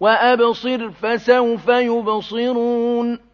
وأبصر فسوف يبصرون